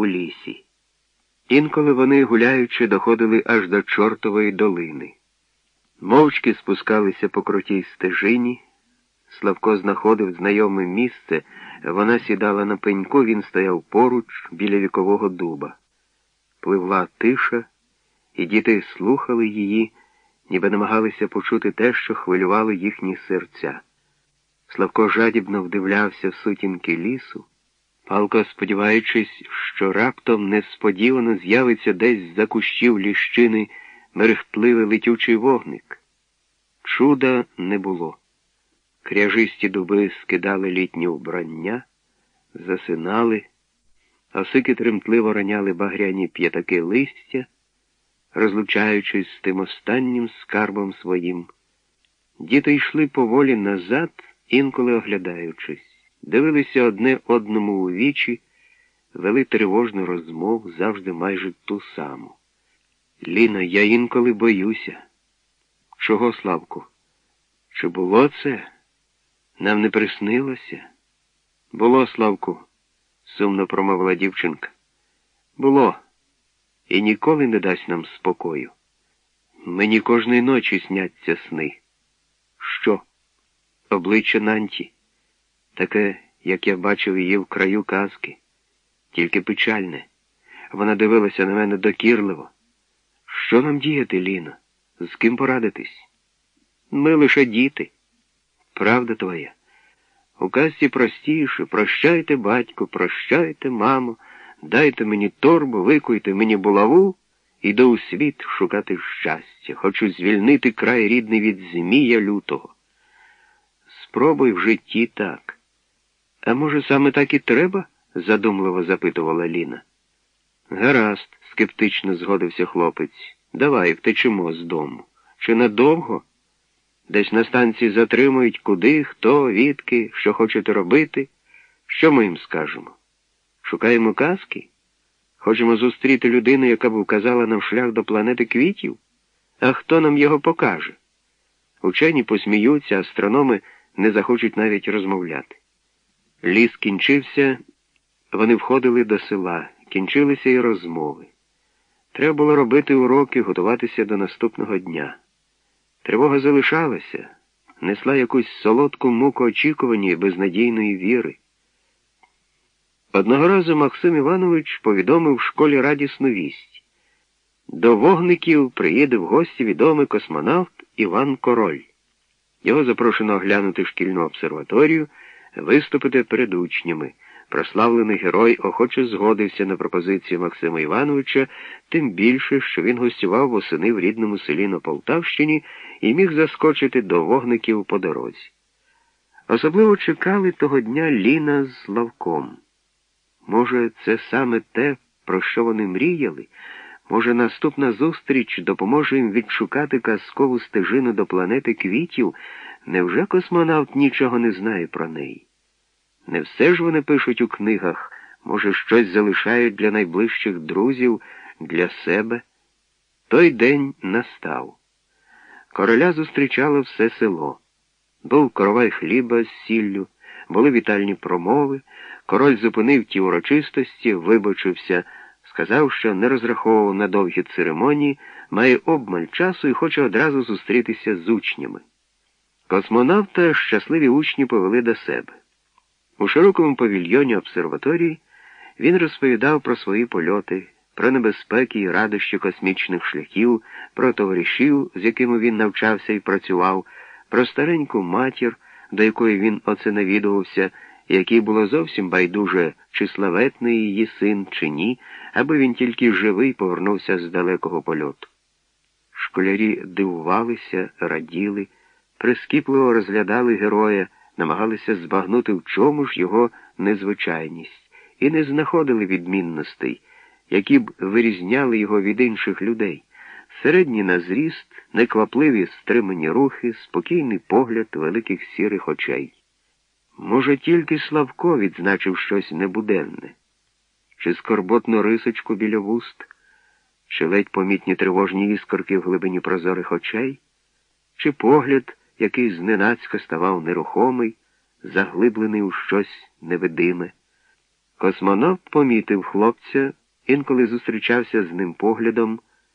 у лісі. Інколи вони, гуляючи, доходили аж до чортової долини. Мовчки спускалися по крутій стежині. Славко знаходив знайоме місце, вона сідала на пеньку, він стояв поруч біля вікового дуба. Пливла тиша, і діти слухали її, ніби намагалися почути те, що хвилювало їхні серця. Славко жадібно вдивлявся в сутінки лісу, палко сподіваючись, що раптом несподівано з'явиться десь за кущів ліщини мерехтливий летючий вогник. Чуда не було. Кряжисті дуби скидали літнє вбрання, засинали, осики тремтливо раняли багряні п'ятаки листя, розлучаючись з тим останнім скарбом своїм. Діти йшли поволі назад, інколи оглядаючись, дивилися одне одному у вічі, вели тривожну розмову завжди майже ту саму. Ліна, я інколи боюся. Чого, Славку? Чи було це? Нам не приснилося? Було, Славку, сумно промовила дівчинка. Було, і ніколи не дасть нам спокою. Мені кожної ночі сняться сни. Що? Обличчя Нанті, таке, як я бачив її в краю казки, тільки печальне. Вона дивилася на мене докірливо. Що нам діяти, Ліно? З ким порадитись? Ми лише діти. Правда твоя. У казці простіше, прощайте, батько, прощайте, мамо, дайте мені торбу, викуйте мені булаву, іду у світ шукати щастя. Хочу звільнити край рідний від змія лютого. Спробуй в житті так. А може, саме так і треба? задумливо запитувала Ліна. Гаразд, скептично згодився хлопець. Давай втечемо з дому. Чи надовго? Десь на станції затримують куди, хто, відки, що хочете робити. Що ми їм скажемо? Шукаємо казки? Хочемо зустріти людину, яка б вказала нам шлях до планети квітів? А хто нам його покаже? Учені посміються, астрономи не захочуть навіть розмовляти. Ліс кінчився, вони входили до села, кінчилися і розмови. Треба було робити уроки, готуватися до наступного дня. Тривога залишалася, несла якусь солодку муку очікування і безнадійної віри. Одного разу Максим Іванович повідомив в школі радісну вість. До вогників приїде в гості відомий космонавт Іван Король. Його запрошено оглянути шкільну обсерваторію, виступити перед учнями. Прославлений герой охоче згодився на пропозицію Максима Івановича, тим більше, що він гостював восени в рідному селі на Полтавщині і міг заскочити до вогників по дорозі. Особливо чекали того дня Ліна з Лавком. Може, це саме те, про що вони мріяли? Може, наступна зустріч допоможе їм відшукати казкову стежину до планети квітів? Невже космонавт нічого не знає про неї? Не все ж вони пишуть у книгах, може, щось залишають для найближчих друзів, для себе. Той день настав. Короля зустрічало все село. Був коровай хліба з сіллю, були вітальні промови. Король зупинив ті урочистості, вибачився, сказав, що не розраховував на довгі церемонії, має обмаль часу і хоче одразу зустрітися з учнями. Космонавта щасливі учні повели до себе. У широкому павільйоні обсерваторії він розповідав про свої польоти, про небезпеки і радощі космічних шляхів, про товаришів, з якими він навчався і працював, про стареньку матір, до якої він оце навідувався, якій було зовсім байдуже, чи славетний її син, чи ні, аби він тільки живий повернувся з далекого польоту. Школярі дивувалися, раділи, прискіпливо розглядали героя намагалися збагнути, в чому ж його незвичайність, і не знаходили відмінностей, які б вирізняли його від інших людей. Середній на зріст, неквапливі стримані рухи, спокійний погляд великих сірих очей. Може, тільки Славко відзначив щось небуденне, чи скорботну рисочку біля вуст, чи ледь помітні тривожні іскорки в глибині прозорих очей, чи погляд який зненацька ставав нерухомий, заглиблений у щось невидиме. Космонавт помітив хлопця, інколи зустрічався з ним поглядом.